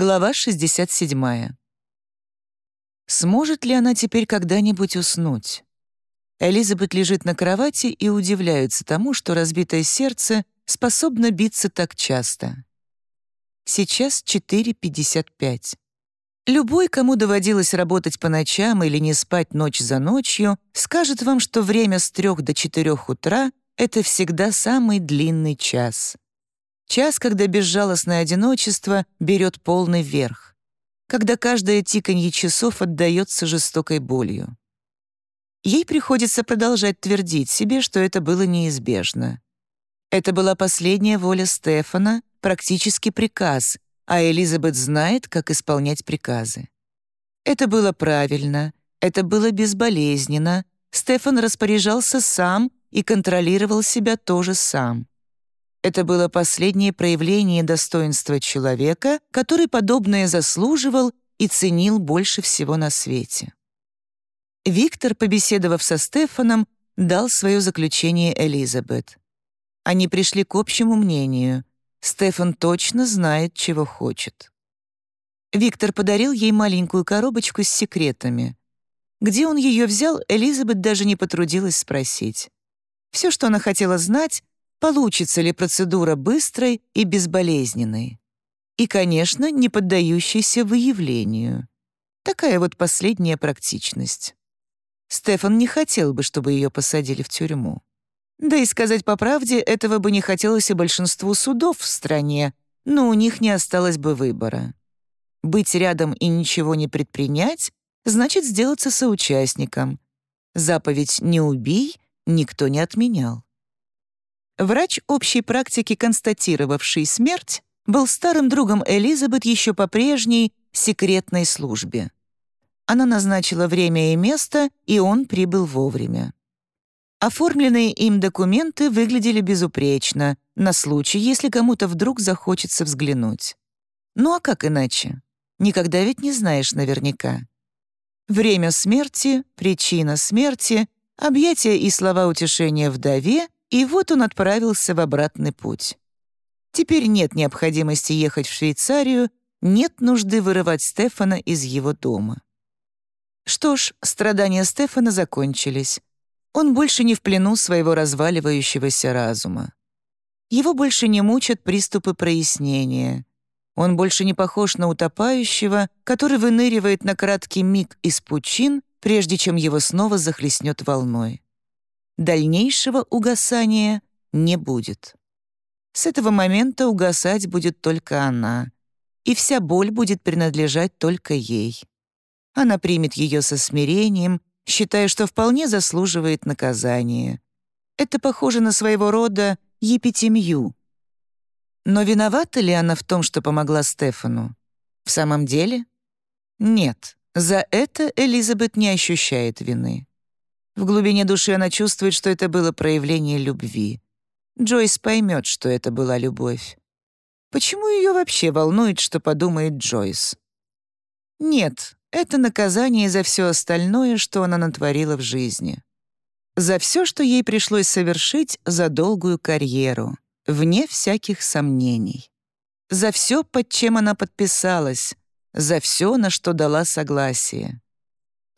Глава 67. Сможет ли она теперь когда-нибудь уснуть? Элизабет лежит на кровати и удивляется тому, что разбитое сердце способно биться так часто. Сейчас 4.55. Любой, кому доводилось работать по ночам или не спать ночь за ночью, скажет вам, что время с 3 до 4 утра — это всегда самый длинный час. Час, когда безжалостное одиночество берет полный верх. Когда каждое тиканье часов отдается жестокой болью. Ей приходится продолжать твердить себе, что это было неизбежно. Это была последняя воля Стефана, практически приказ, а Элизабет знает, как исполнять приказы. Это было правильно, это было безболезненно, Стефан распоряжался сам и контролировал себя тоже сам. Это было последнее проявление достоинства человека, который подобное заслуживал и ценил больше всего на свете. Виктор, побеседовав со Стефаном, дал свое заключение Элизабет. Они пришли к общему мнению. Стефан точно знает, чего хочет. Виктор подарил ей маленькую коробочку с секретами. Где он ее взял, Элизабет даже не потрудилась спросить. Все, что она хотела знать, получится ли процедура быстрой и безболезненной. И, конечно, не поддающейся выявлению. Такая вот последняя практичность. Стефан не хотел бы, чтобы ее посадили в тюрьму. Да и сказать по правде, этого бы не хотелось и большинству судов в стране, но у них не осталось бы выбора. Быть рядом и ничего не предпринять значит сделаться соучастником. Заповедь «не убий» никто не отменял. Врач общей практики, констатировавший смерть, был старым другом Элизабет еще по прежней секретной службе. Она назначила время и место, и он прибыл вовремя. Оформленные им документы выглядели безупречно, на случай, если кому-то вдруг захочется взглянуть. Ну а как иначе? Никогда ведь не знаешь наверняка. Время смерти, причина смерти, объятия и слова утешения вдове и вот он отправился в обратный путь. Теперь нет необходимости ехать в Швейцарию, нет нужды вырывать Стефана из его дома. Что ж, страдания Стефана закончились. Он больше не в плену своего разваливающегося разума. Его больше не мучат приступы прояснения. Он больше не похож на утопающего, который выныривает на краткий миг из пучин, прежде чем его снова захлестнет волной дальнейшего угасания не будет. С этого момента угасать будет только она, и вся боль будет принадлежать только ей. Она примет ее со смирением, считая, что вполне заслуживает наказания. Это похоже на своего рода епитемью. Но виновата ли она в том, что помогла Стефану? В самом деле? Нет, за это Элизабет не ощущает вины. В глубине души она чувствует, что это было проявление любви. Джойс поймет, что это была любовь. Почему ее вообще волнует, что подумает Джойс? Нет, это наказание за все остальное, что она натворила в жизни. За все, что ей пришлось совершить за долгую карьеру, вне всяких сомнений. За все, под чем она подписалась, за все, на что дала согласие.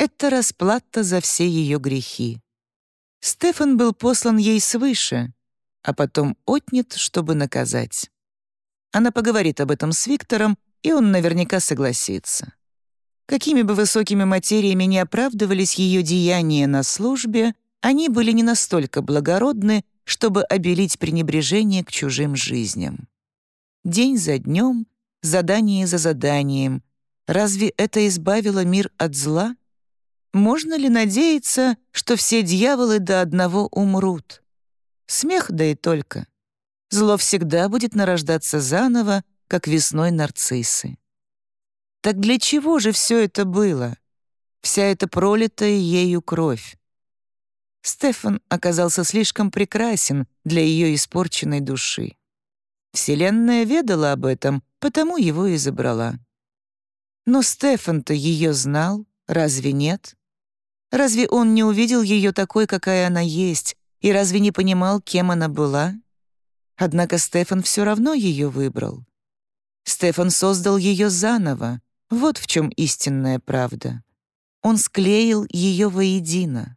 Это расплата за все ее грехи. Стефан был послан ей свыше, а потом отнят, чтобы наказать. Она поговорит об этом с Виктором, и он наверняка согласится. Какими бы высокими материями не оправдывались ее деяния на службе, они были не настолько благородны, чтобы обелить пренебрежение к чужим жизням. День за днем, задание за заданием. Разве это избавило мир от зла? Можно ли надеяться, что все дьяволы до одного умрут? Смех да и только. Зло всегда будет нарождаться заново, как весной нарциссы. Так для чего же все это было? Вся эта пролитая ею кровь. Стефан оказался слишком прекрасен для ее испорченной души. Вселенная ведала об этом, потому его и забрала. Но Стефан-то ее знал, разве нет? Разве он не увидел ее такой, какая она есть, и разве не понимал, кем она была? Однако Стефан все равно ее выбрал. Стефан создал ее заново. Вот в чем истинная правда. Он склеил ее воедино.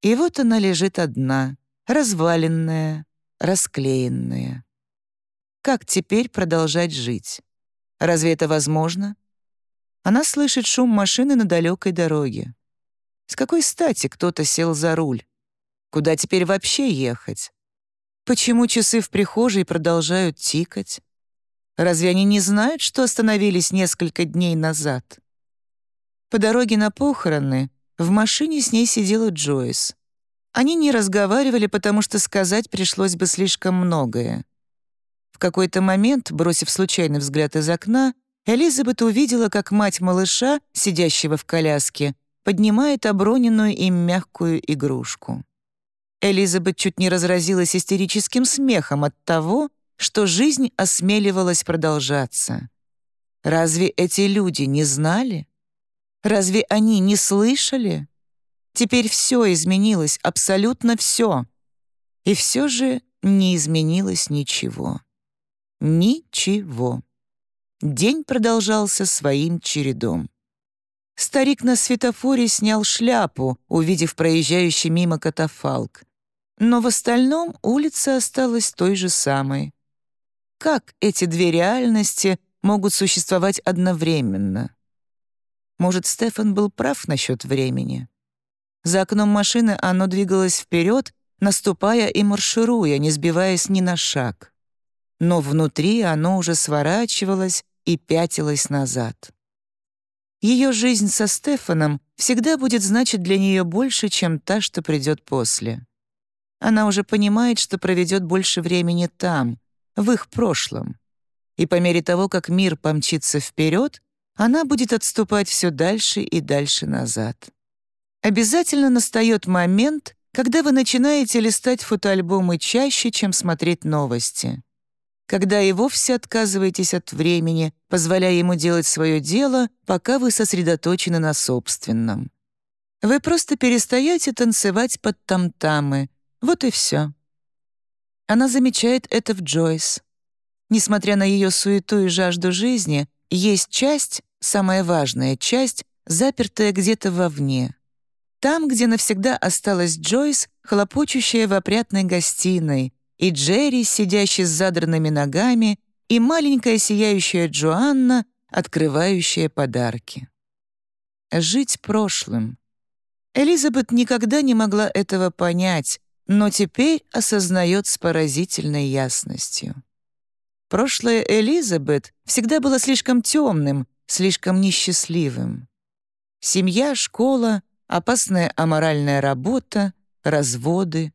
И вот она лежит одна, разваленная, расклеенная. Как теперь продолжать жить? Разве это возможно? Она слышит шум машины на далекой дороге. С какой стати кто-то сел за руль? Куда теперь вообще ехать? Почему часы в прихожей продолжают тикать? Разве они не знают, что остановились несколько дней назад? По дороге на похороны в машине с ней сидела Джойс. Они не разговаривали, потому что сказать пришлось бы слишком многое. В какой-то момент, бросив случайный взгляд из окна, Элизабет увидела, как мать малыша, сидящего в коляске, поднимает оброненную им мягкую игрушку. Элизабет чуть не разразилась истерическим смехом от того, что жизнь осмеливалась продолжаться. Разве эти люди не знали? Разве они не слышали? Теперь все изменилось, абсолютно все. И все же не изменилось ничего. Ничего. День продолжался своим чередом. Старик на светофоре снял шляпу, увидев проезжающий мимо катафалк. Но в остальном улица осталась той же самой. Как эти две реальности могут существовать одновременно? Может, Стефан был прав насчет времени? За окном машины оно двигалось вперед, наступая и маршируя, не сбиваясь ни на шаг. Но внутри оно уже сворачивалось и пятилась назад. Ее жизнь со Стефаном всегда будет значить для нее больше, чем та, что придет после. Она уже понимает, что проведет больше времени там, в их прошлом. И по мере того, как мир помчится вперед, она будет отступать все дальше и дальше назад. Обязательно настает момент, когда вы начинаете листать фотоальбомы чаще, чем смотреть новости когда и вовсе отказываетесь от времени, позволяя ему делать свое дело, пока вы сосредоточены на собственном. Вы просто перестаете танцевать под тамтамы. Вот и все. Она замечает это в Джойс. Несмотря на ее суету и жажду жизни, есть часть, самая важная часть, запертая где-то вовне. Там, где навсегда осталась Джойс, хлопочущая в опрятной гостиной, и Джерри, сидящий с задранными ногами, и маленькая сияющая Джоанна, открывающая подарки. Жить прошлым. Элизабет никогда не могла этого понять, но теперь осознает с поразительной ясностью. Прошлое Элизабет всегда было слишком темным, слишком несчастливым. Семья, школа, опасная аморальная работа, разводы,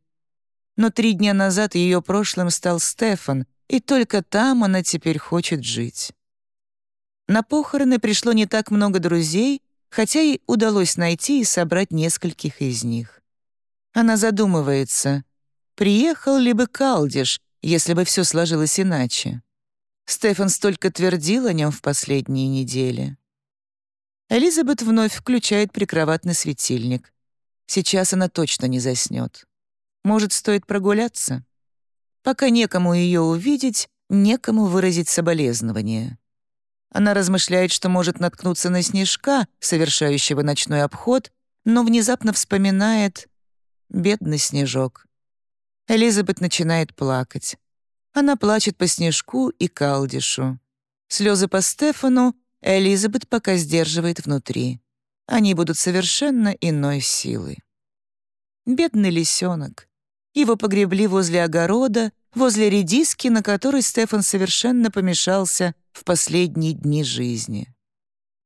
но три дня назад ее прошлым стал Стефан, и только там она теперь хочет жить. На похороны пришло не так много друзей, хотя ей удалось найти и собрать нескольких из них. Она задумывается, приехал ли бы Калдиш, если бы все сложилось иначе. Стефан столько твердил о нем в последние недели. Элизабет вновь включает прикроватный светильник. Сейчас она точно не заснет. Может, стоит прогуляться? Пока некому ее увидеть, некому выразить соболезнование. Она размышляет, что может наткнуться на снежка, совершающего ночной обход, но внезапно вспоминает «бедный снежок». Элизабет начинает плакать. Она плачет по снежку и калдишу. Слезы по Стефану Элизабет пока сдерживает внутри. Они будут совершенно иной силы. Бедный лисенок. Его погребли возле огорода, возле редиски, на которой Стефан совершенно помешался в последние дни жизни.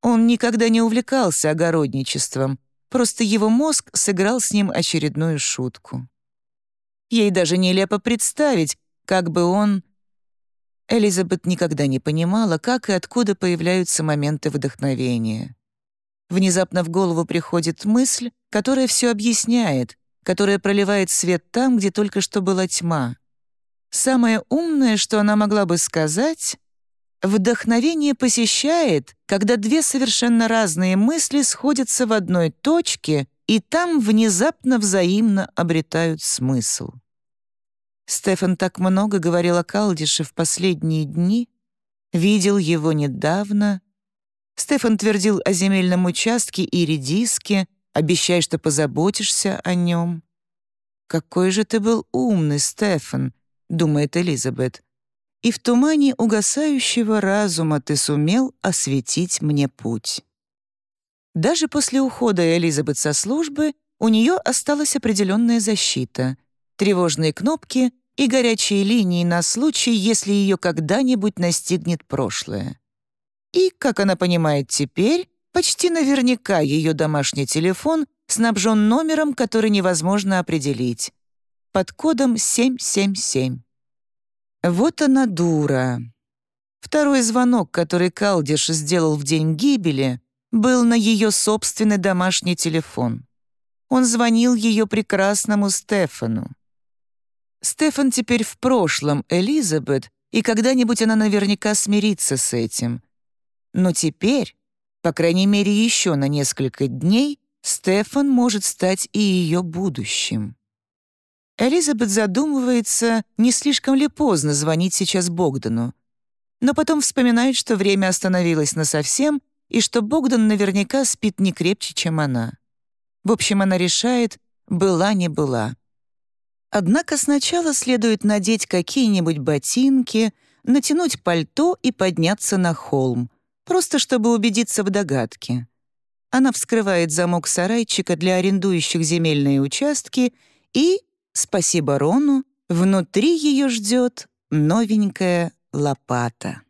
Он никогда не увлекался огородничеством, просто его мозг сыграл с ним очередную шутку. Ей даже нелепо представить, как бы он... Элизабет никогда не понимала, как и откуда появляются моменты вдохновения. Внезапно в голову приходит мысль, которая все объясняет, которая проливает свет там, где только что была тьма. Самое умное, что она могла бы сказать, вдохновение посещает, когда две совершенно разные мысли сходятся в одной точке и там внезапно взаимно обретают смысл. Стефан так много говорил о Калдише в последние дни. видел его недавно. Стефан твердил о земельном участке и редиске, обещая, что позаботишься о нем. «Какой же ты был умный, Стефан», — думает Элизабет. «И в тумане угасающего разума ты сумел осветить мне путь». Даже после ухода Элизабет со службы у нее осталась определенная защита, тревожные кнопки и горячие линии на случай, если ее когда-нибудь настигнет прошлое. И, как она понимает теперь, почти наверняка ее домашний телефон снабжен номером, который невозможно определить, под кодом 777. Вот она дура. Второй звонок, который Калдиш сделал в день гибели, был на ее собственный домашний телефон. Он звонил ее прекрасному Стефану. Стефан теперь в прошлом Элизабет, и когда-нибудь она наверняка смирится с этим. Но теперь, по крайней мере еще на несколько дней, Стефан может стать и ее будущим. Элизабет задумывается, не слишком ли поздно звонить сейчас Богдану, но потом вспоминает, что время остановилось насовсем и что Богдан наверняка спит не крепче, чем она. В общем, она решает, была не была. Однако сначала следует надеть какие-нибудь ботинки, натянуть пальто и подняться на холм, просто чтобы убедиться в догадке. Она вскрывает замок сарайчика для арендующих земельные участки и, спасибо Рону, внутри ее ждет новенькая лопата.